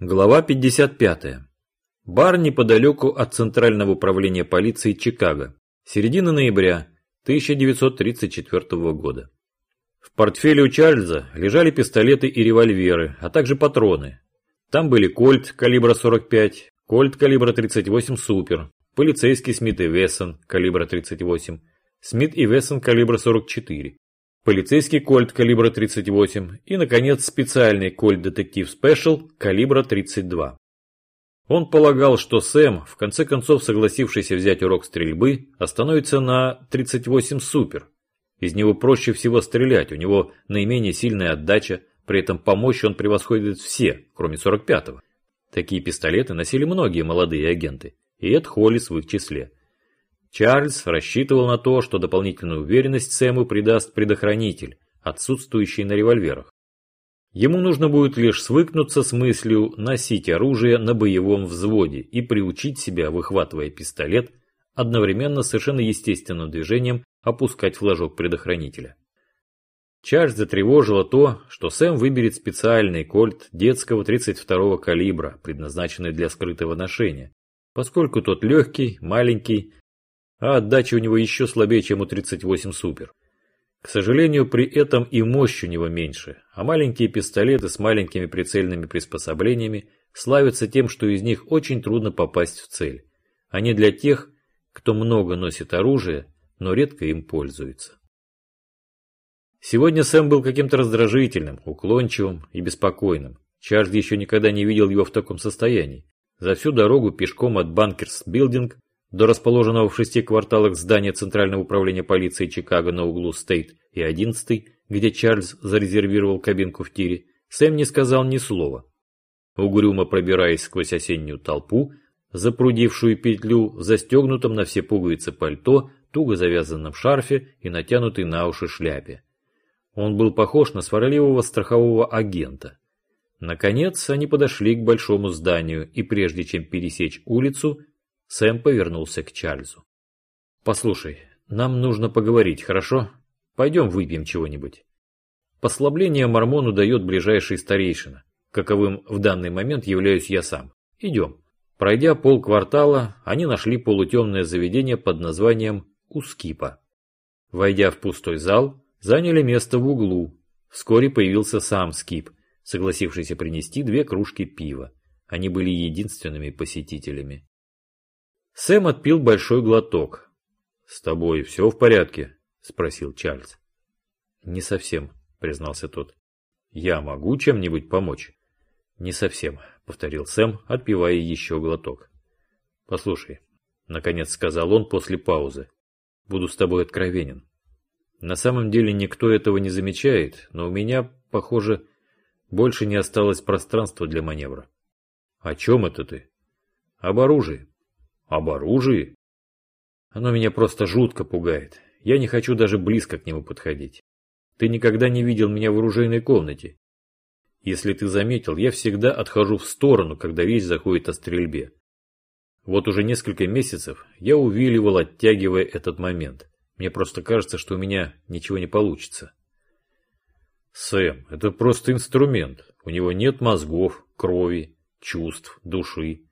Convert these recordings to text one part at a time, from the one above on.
Глава 55. Бар неподалеку от Центрального управления полиции Чикаго. Середина ноября 1934 года. В портфеле у Чарльза лежали пистолеты и револьверы, а также патроны. Там были кольт калибра 45, кольт калибра 38 Супер, полицейский Смит и Вессон калибра 38, Смит и Вессон калибра 44, полицейский кольт калибра 38 и, наконец, специальный кольт детектив спешл калибра 32. Он полагал, что Сэм, в конце концов согласившийся взять урок стрельбы, остановится на 38 супер. Из него проще всего стрелять, у него наименее сильная отдача, при этом по мощи он превосходит все, кроме 45-го. Такие пистолеты носили многие молодые агенты, и Эд Холлис в их числе. Чарльз рассчитывал на то, что дополнительную уверенность Сэму придаст предохранитель, отсутствующий на револьверах. Ему нужно будет лишь свыкнуться с мыслью носить оружие на боевом взводе и приучить себя, выхватывая пистолет, одновременно совершенно естественным движением опускать флажок предохранителя. Чарльз затревожило то, что Сэм выберет специальный кольт детского 32-го калибра, предназначенный для скрытого ношения, поскольку тот легкий, маленький а отдача у него еще слабее, чем у 38 Супер. К сожалению, при этом и мощь у него меньше, а маленькие пистолеты с маленькими прицельными приспособлениями славятся тем, что из них очень трудно попасть в цель. Они для тех, кто много носит оружие, но редко им пользуется. Сегодня Сэм был каким-то раздражительным, уклончивым и беспокойным. Чарльз еще никогда не видел его в таком состоянии. За всю дорогу пешком от Банкерс Билдинг до расположенного в шести кварталах здания Центрального управления полиции Чикаго на углу Стейт и 11 где Чарльз зарезервировал кабинку в тире, Сэм не сказал ни слова. Угрюмо пробираясь сквозь осеннюю толпу, запрудившую петлю застегнутом на все пуговицы пальто, туго завязанном шарфе и натянутой на уши шляпе. Он был похож на сварливого страхового агента. Наконец они подошли к большому зданию, и прежде чем пересечь улицу, Сэм повернулся к Чарльзу. «Послушай, нам нужно поговорить, хорошо? Пойдем выпьем чего-нибудь». Послабление Мормону дает ближайший старейшина, каковым в данный момент являюсь я сам. Идем. Пройдя полквартала, они нашли полутемное заведение под названием Ускипа. Войдя в пустой зал, заняли место в углу. Вскоре появился сам Скип, согласившийся принести две кружки пива. Они были единственными посетителями. Сэм отпил большой глоток. «С тобой все в порядке?» – спросил Чарльз. «Не совсем», – признался тот. «Я могу чем-нибудь помочь?» «Не совсем», – повторил Сэм, отпивая еще глоток. «Послушай», – наконец сказал он после паузы, – «буду с тобой откровенен. На самом деле никто этого не замечает, но у меня, похоже, больше не осталось пространства для маневра». «О чем это ты?» «Об оружии. Об оружии? Оно меня просто жутко пугает. Я не хочу даже близко к нему подходить. Ты никогда не видел меня в оружейной комнате. Если ты заметил, я всегда отхожу в сторону, когда речь заходит о стрельбе. Вот уже несколько месяцев я увиливал, оттягивая этот момент. Мне просто кажется, что у меня ничего не получится. Сэм, это просто инструмент. У него нет мозгов, крови, чувств, души.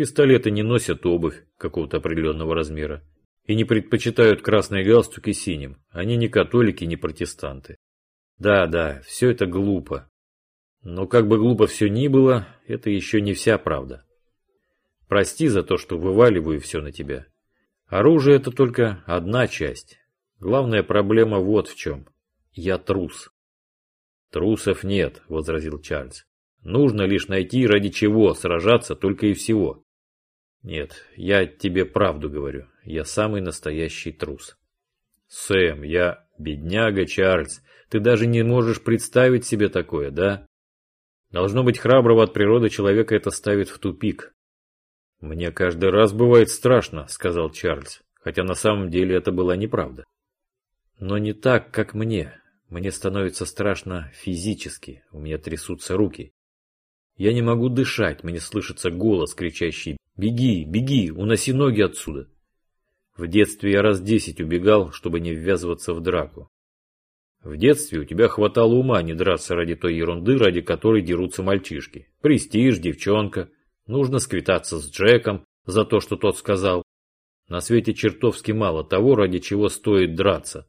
Пистолеты не носят обувь какого-то определенного размера и не предпочитают красные галстуки синим. Они не католики, не протестанты. Да, да, все это глупо. Но как бы глупо все ни было, это еще не вся правда. Прости за то, что вываливаю все на тебя. Оружие это только одна часть. Главная проблема вот в чем. Я трус. Трусов нет, возразил Чарльз. Нужно лишь найти, ради чего сражаться только и всего. Нет, я тебе правду говорю. Я самый настоящий трус. Сэм, я бедняга Чарльз. Ты даже не можешь представить себе такое, да? Должно быть храброго от природы человека это ставит в тупик. Мне каждый раз бывает страшно, сказал Чарльз, хотя на самом деле это была неправда. Но не так, как мне. Мне становится страшно физически, у меня трясутся руки. Я не могу дышать, мне слышится голос, кричащий Беги, беги, уноси ноги отсюда. В детстве я раз десять убегал, чтобы не ввязываться в драку. В детстве у тебя хватало ума не драться ради той ерунды, ради которой дерутся мальчишки. Престиж, девчонка. Нужно сквитаться с Джеком за то, что тот сказал. На свете чертовски мало того, ради чего стоит драться.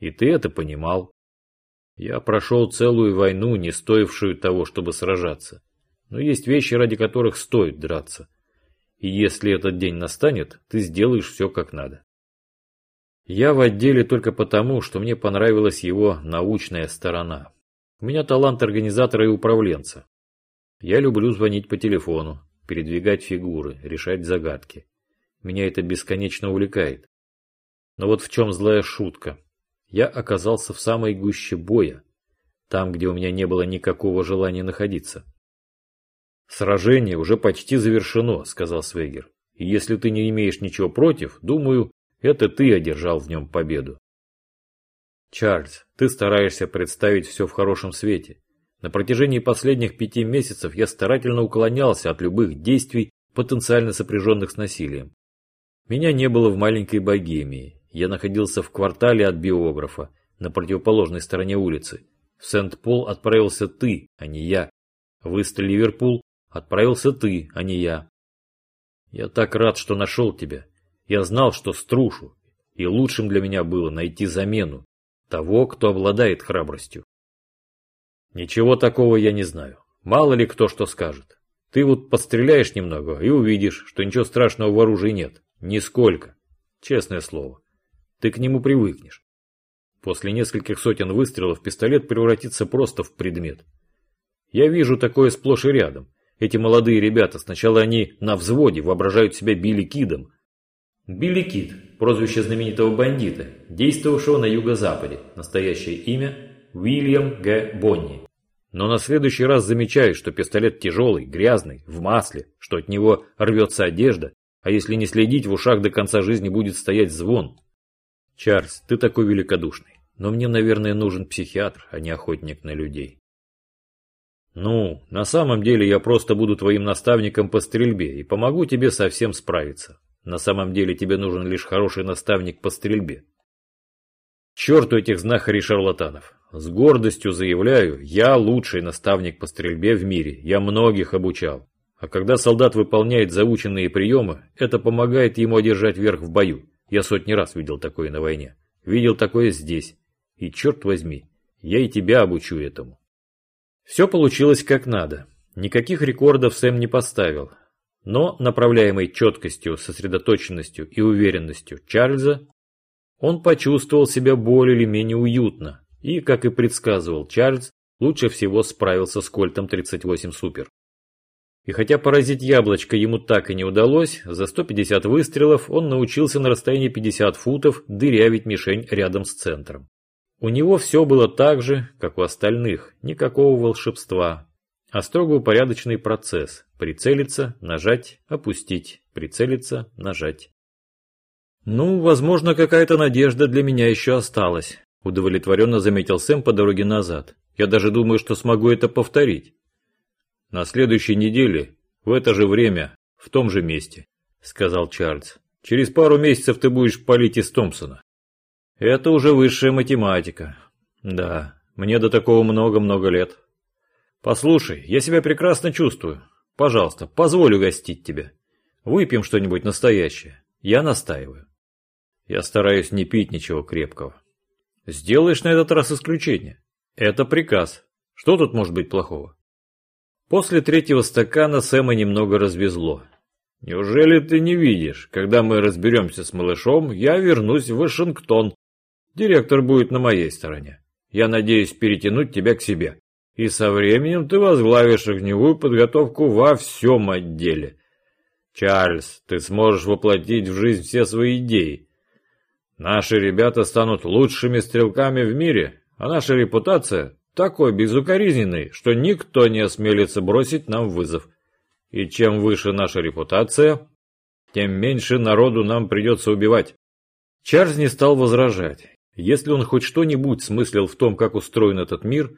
И ты это понимал. Я прошел целую войну, не стоившую того, чтобы сражаться. Но есть вещи, ради которых стоит драться. И если этот день настанет, ты сделаешь все как надо. Я в отделе только потому, что мне понравилась его научная сторона. У меня талант организатора и управленца. Я люблю звонить по телефону, передвигать фигуры, решать загадки. Меня это бесконечно увлекает. Но вот в чем злая шутка. Я оказался в самой гуще боя, там, где у меня не было никакого желания находиться. «Сражение уже почти завершено», — сказал Свегер. «И если ты не имеешь ничего против, думаю, это ты одержал в нем победу. Чарльз, ты стараешься представить все в хорошем свете. На протяжении последних пяти месяцев я старательно уклонялся от любых действий, потенциально сопряженных с насилием. Меня не было в маленькой богемии. Я находился в квартале от биографа, на противоположной стороне улицы. В Сент-Пол отправился ты, а не я. В Ист-Ливерпул отправился ты, а не я. Я так рад, что нашел тебя. Я знал, что струшу, и лучшим для меня было найти замену, того, кто обладает храбростью. Ничего такого я не знаю. Мало ли кто что скажет. Ты вот постреляешь немного и увидишь, что ничего страшного в оружии нет. Нисколько. Честное слово. Ты к нему привыкнешь. После нескольких сотен выстрелов пистолет превратится просто в предмет. Я вижу такое сплошь и рядом. Эти молодые ребята, сначала они на взводе воображают себя Билли Кидом, Билли Кид, прозвище знаменитого бандита, действовавшего на юго-западе, настоящее имя Уильям Г. Бонни. Но на следующий раз замечает, что пистолет тяжелый, грязный, в масле, что от него рвется одежда, а если не следить, в ушах до конца жизни будет стоять звон. Чарльз, ты такой великодушный, но мне, наверное, нужен психиатр, а не охотник на людей. Ну, на самом деле я просто буду твоим наставником по стрельбе и помогу тебе совсем справиться. На самом деле тебе нужен лишь хороший наставник по стрельбе. Черту этих знахарей-шарлатанов. С гордостью заявляю, я лучший наставник по стрельбе в мире. Я многих обучал. А когда солдат выполняет заученные приемы, это помогает ему одержать верх в бою. Я сотни раз видел такое на войне. Видел такое здесь. И черт возьми, я и тебя обучу этому. Все получилось как надо. Никаких рекордов Сэм не поставил, но, направляемый четкостью, сосредоточенностью и уверенностью Чарльза, он почувствовал себя более или менее уютно и, как и предсказывал Чарльз, лучше всего справился с Кольтом 38 Супер. И хотя поразить яблочко ему так и не удалось, за 150 выстрелов он научился на расстоянии 50 футов дырявить мишень рядом с центром. У него все было так же, как у остальных, никакого волшебства, а строго упорядоченный процесс. Прицелиться, нажать, опустить, прицелиться, нажать. «Ну, возможно, какая-то надежда для меня еще осталась», – удовлетворенно заметил Сэм по дороге назад. «Я даже думаю, что смогу это повторить». «На следующей неделе, в это же время, в том же месте», – сказал Чарльз. «Через пару месяцев ты будешь палить из Томпсона». «Это уже высшая математика. Да, мне до такого много-много лет». «Послушай, я себя прекрасно чувствую. Пожалуйста, позволь угостить тебя. Выпьем что-нибудь настоящее. Я настаиваю». «Я стараюсь не пить ничего крепкого». «Сделаешь на этот раз исключение. Это приказ. Что тут может быть плохого?» После третьего стакана Сэма немного развезло. «Неужели ты не видишь? Когда мы разберемся с малышом, я вернусь в Вашингтон. Директор будет на моей стороне. Я надеюсь перетянуть тебя к себе и со временем ты возглавишь огневую подготовку во всем отделе. Чарльз, ты сможешь воплотить в жизнь все свои идеи. Наши ребята станут лучшими стрелками в мире, а наша репутация такой безукоризненной, что никто не осмелится бросить нам вызов. И чем выше наша репутация, тем меньше народу нам придется убивать. Чарльз не стал возражать. Если он хоть что-нибудь смыслил в том, как устроен этот мир,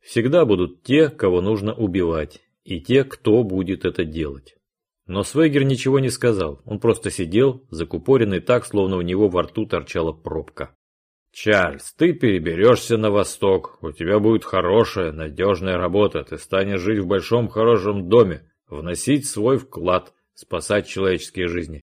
Всегда будут те, кого нужно убивать, и те, кто будет это делать. Но Свегер ничего не сказал, он просто сидел, закупоренный так, словно у него во рту торчала пробка. Чарльз, ты переберешься на восток, у тебя будет хорошая, надежная работа, ты станешь жить в большом хорошем доме, вносить свой вклад, спасать человеческие жизни.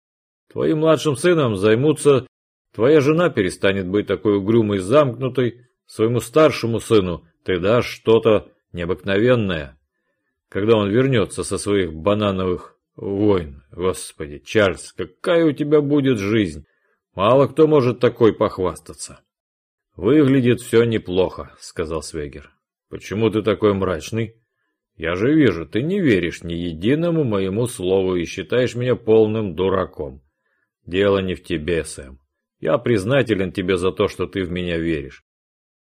Твоим младшим сыном займутся... Твоя жена перестанет быть такой угрюмой и замкнутой, своему старшему сыну ты дашь что-то необыкновенное, когда он вернется со своих банановых войн. Господи, Чарльз, какая у тебя будет жизнь? Мало кто может такой похвастаться. Выглядит все неплохо, сказал Свегер. Почему ты такой мрачный? Я же вижу, ты не веришь ни единому моему слову и считаешь меня полным дураком. Дело не в тебе, Сэм. Я признателен тебе за то, что ты в меня веришь.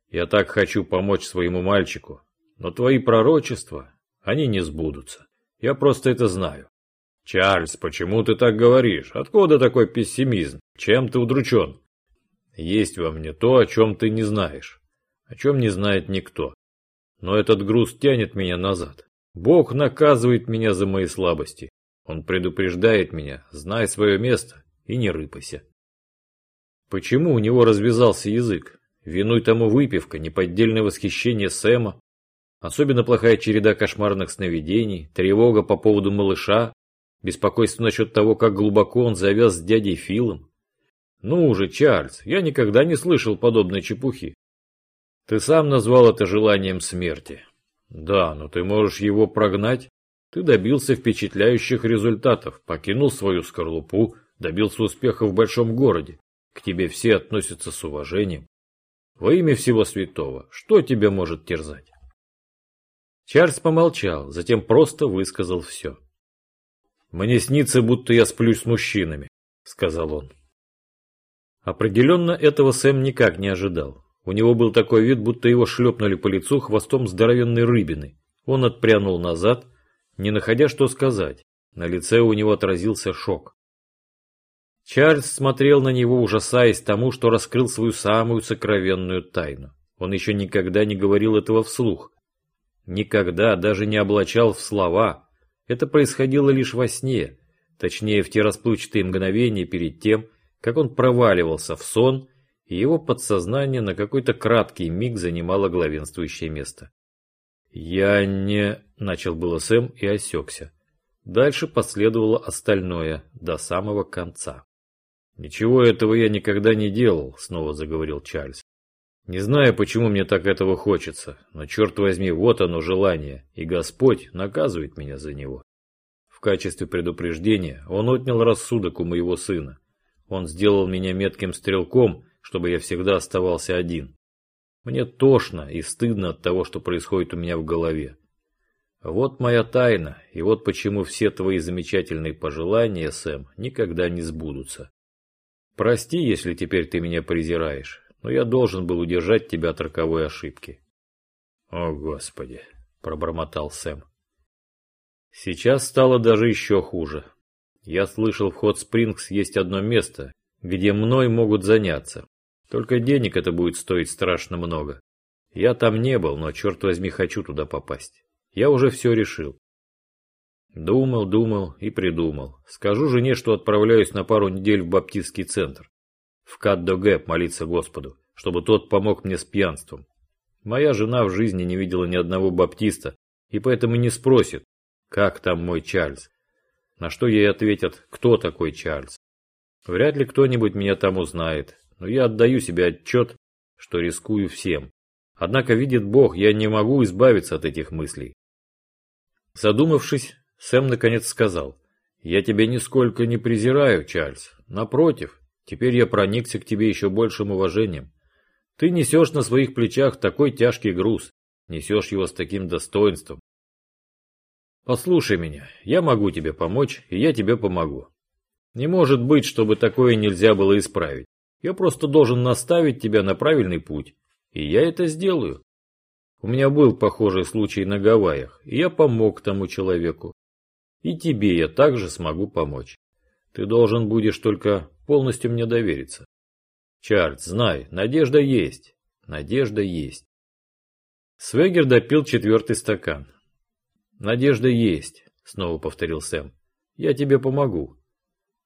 Я так хочу помочь своему мальчику, но твои пророчества, они не сбудутся. Я просто это знаю. Чарльз, почему ты так говоришь? Откуда такой пессимизм? Чем ты удручен? Есть во мне то, о чем ты не знаешь, о чем не знает никто. Но этот груз тянет меня назад. Бог наказывает меня за мои слабости. Он предупреждает меня, знай свое место и не рыпайся. Почему у него развязался язык? Виной тому выпивка, неподдельное восхищение Сэма, особенно плохая череда кошмарных сновидений, тревога по поводу малыша, беспокойство насчет того, как глубоко он завяз с дядей Филом. Ну уже, Чарльз, я никогда не слышал подобной чепухи. Ты сам назвал это желанием смерти. Да, но ты можешь его прогнать. Ты добился впечатляющих результатов, покинул свою скорлупу, добился успеха в большом городе. К тебе все относятся с уважением. Во имя всего святого, что тебя может терзать? Чарльз помолчал, затем просто высказал все. «Мне снится, будто я сплю с мужчинами», — сказал он. Определенно этого Сэм никак не ожидал. У него был такой вид, будто его шлепнули по лицу хвостом здоровенной рыбины. Он отпрянул назад, не находя что сказать. На лице у него отразился шок. Чарльз смотрел на него, ужасаясь тому, что раскрыл свою самую сокровенную тайну. Он еще никогда не говорил этого вслух. Никогда даже не облачал в слова. Это происходило лишь во сне, точнее в те расплывчатые мгновения перед тем, как он проваливался в сон, и его подсознание на какой-то краткий миг занимало главенствующее место. «Я не...» — начал было Сэм и осекся. Дальше последовало остальное, до самого конца. «Ничего этого я никогда не делал», — снова заговорил Чарльз. «Не знаю, почему мне так этого хочется, но, черт возьми, вот оно желание, и Господь наказывает меня за него». В качестве предупреждения он отнял рассудок у моего сына. Он сделал меня метким стрелком, чтобы я всегда оставался один. Мне тошно и стыдно от того, что происходит у меня в голове. Вот моя тайна, и вот почему все твои замечательные пожелания, Сэм, никогда не сбудутся. Прости, если теперь ты меня презираешь, но я должен был удержать тебя от роковой ошибки. О, Господи, пробормотал Сэм. Сейчас стало даже еще хуже. Я слышал, в Хот Спрингс есть одно место, где мной могут заняться. Только денег это будет стоить страшно много. Я там не был, но, черт возьми, хочу туда попасть. Я уже все решил. Думал, думал и придумал. Скажу жене, что отправляюсь на пару недель в баптистский центр. В Каддо-Гэп молиться Господу, чтобы тот помог мне с пьянством. Моя жена в жизни не видела ни одного баптиста, и поэтому не спросит, как там мой Чарльз. На что ей ответят, кто такой Чарльз. Вряд ли кто-нибудь меня там узнает, но я отдаю себе отчет, что рискую всем. Однако, видит Бог, я не могу избавиться от этих мыслей. Задумавшись, Сэм наконец сказал, «Я тебя нисколько не презираю, Чарльз. Напротив, теперь я проникся к тебе еще большим уважением. Ты несешь на своих плечах такой тяжкий груз, несешь его с таким достоинством. Послушай меня, я могу тебе помочь, и я тебе помогу. Не может быть, чтобы такое нельзя было исправить. Я просто должен наставить тебя на правильный путь, и я это сделаю. У меня был похожий случай на Гавайях, и я помог тому человеку. И тебе я также смогу помочь. Ты должен будешь только полностью мне довериться. Чарльз, знай, надежда есть. Надежда есть. Свегер допил четвертый стакан. Надежда есть, снова повторил Сэм. Я тебе помогу.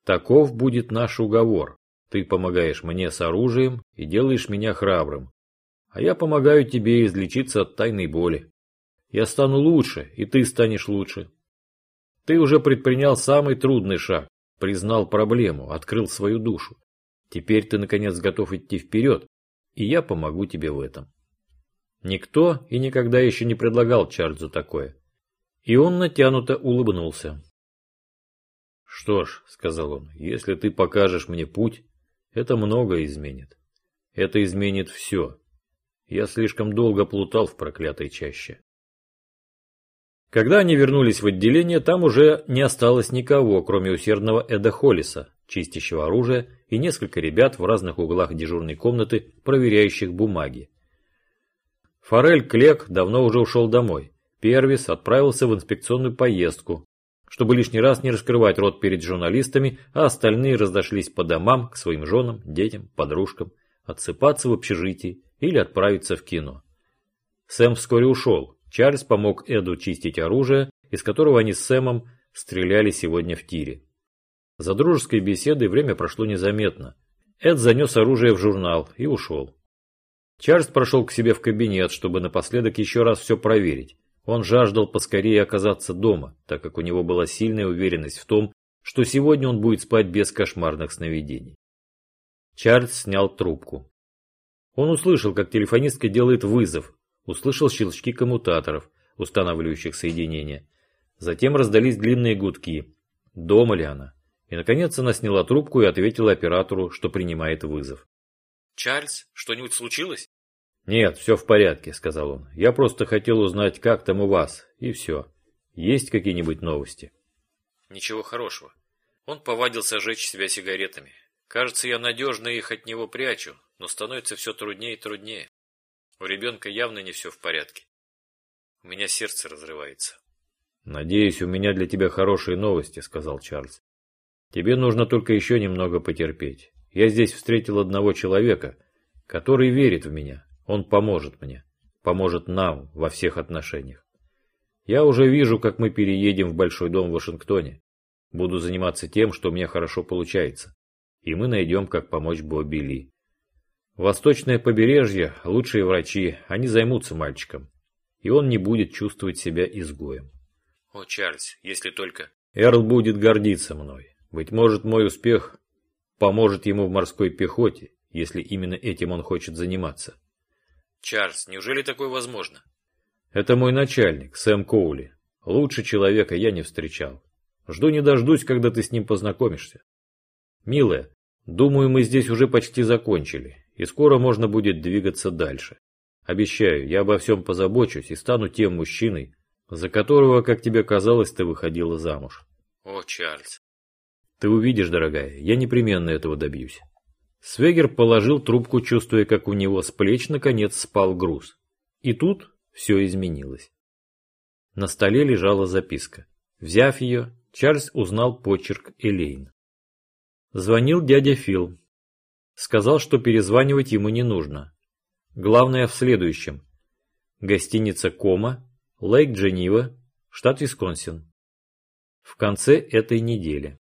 Таков будет наш уговор. Ты помогаешь мне с оружием и делаешь меня храбрым. А я помогаю тебе излечиться от тайной боли. Я стану лучше, и ты станешь лучше. Ты уже предпринял самый трудный шаг, признал проблему, открыл свою душу. Теперь ты, наконец, готов идти вперед, и я помогу тебе в этом. Никто и никогда еще не предлагал Чарльзу такое. И он натянуто улыбнулся. «Что ж», — сказал он, — «если ты покажешь мне путь, это многое изменит. Это изменит все. Я слишком долго плутал в проклятой чаще». Когда они вернулись в отделение, там уже не осталось никого, кроме усердного Эда Холлиса, чистящего оружие, и несколько ребят в разных углах дежурной комнаты, проверяющих бумаги. Форель Клек давно уже ушел домой. Первис отправился в инспекционную поездку, чтобы лишний раз не раскрывать рот перед журналистами, а остальные разошлись по домам к своим женам, детям, подружкам, отсыпаться в общежитии или отправиться в кино. Сэм вскоре ушел, Чарльз помог Эду чистить оружие, из которого они с Сэмом стреляли сегодня в тире. За дружеской беседой время прошло незаметно. Эд занес оружие в журнал и ушел. Чарльз прошел к себе в кабинет, чтобы напоследок еще раз все проверить. Он жаждал поскорее оказаться дома, так как у него была сильная уверенность в том, что сегодня он будет спать без кошмарных сновидений. Чарльз снял трубку. Он услышал, как телефонистка делает вызов, услышал щелчки коммутаторов, устанавливающих соединение. Затем раздались длинные гудки. Дома ли она? И, наконец, она сняла трубку и ответила оператору, что принимает вызов. «Чарльз, что-нибудь случилось?» «Нет, все в порядке», — сказал он. «Я просто хотел узнать, как там у вас, и все. Есть какие-нибудь новости?» «Ничего хорошего. Он повадился жечь себя сигаретами. Кажется, я надежно их от него прячу, но становится все труднее и труднее. У ребенка явно не все в порядке. У меня сердце разрывается. «Надеюсь, у меня для тебя хорошие новости», — сказал Чарльз. «Тебе нужно только еще немного потерпеть. Я здесь встретил одного человека, который верит в меня. Он поможет мне. Поможет нам во всех отношениях. Я уже вижу, как мы переедем в большой дом в Вашингтоне. Буду заниматься тем, что у меня хорошо получается. И мы найдем, как помочь Бобби Ли. Восточное побережье, лучшие врачи, они займутся мальчиком. И он не будет чувствовать себя изгоем. О, Чарльз, если только... Эрл будет гордиться мной. Быть может, мой успех поможет ему в морской пехоте, если именно этим он хочет заниматься. Чарльз, неужели такое возможно? Это мой начальник, Сэм Коули. Лучше человека я не встречал. Жду не дождусь, когда ты с ним познакомишься. Милая, думаю, мы здесь уже почти закончили и скоро можно будет двигаться дальше. Обещаю, я обо всем позабочусь и стану тем мужчиной, за которого, как тебе казалось, ты выходила замуж. О, Чарльз. Ты увидишь, дорогая, я непременно этого добьюсь. Свегер положил трубку, чувствуя, как у него с плеч наконец спал груз. И тут все изменилось. На столе лежала записка. Взяв ее, Чарльз узнал почерк Элейн. Звонил дядя Фил, Сказал, что перезванивать ему не нужно. Главное в следующем. Гостиница Кома, Лейк Дженива, штат Висконсин. В конце этой недели.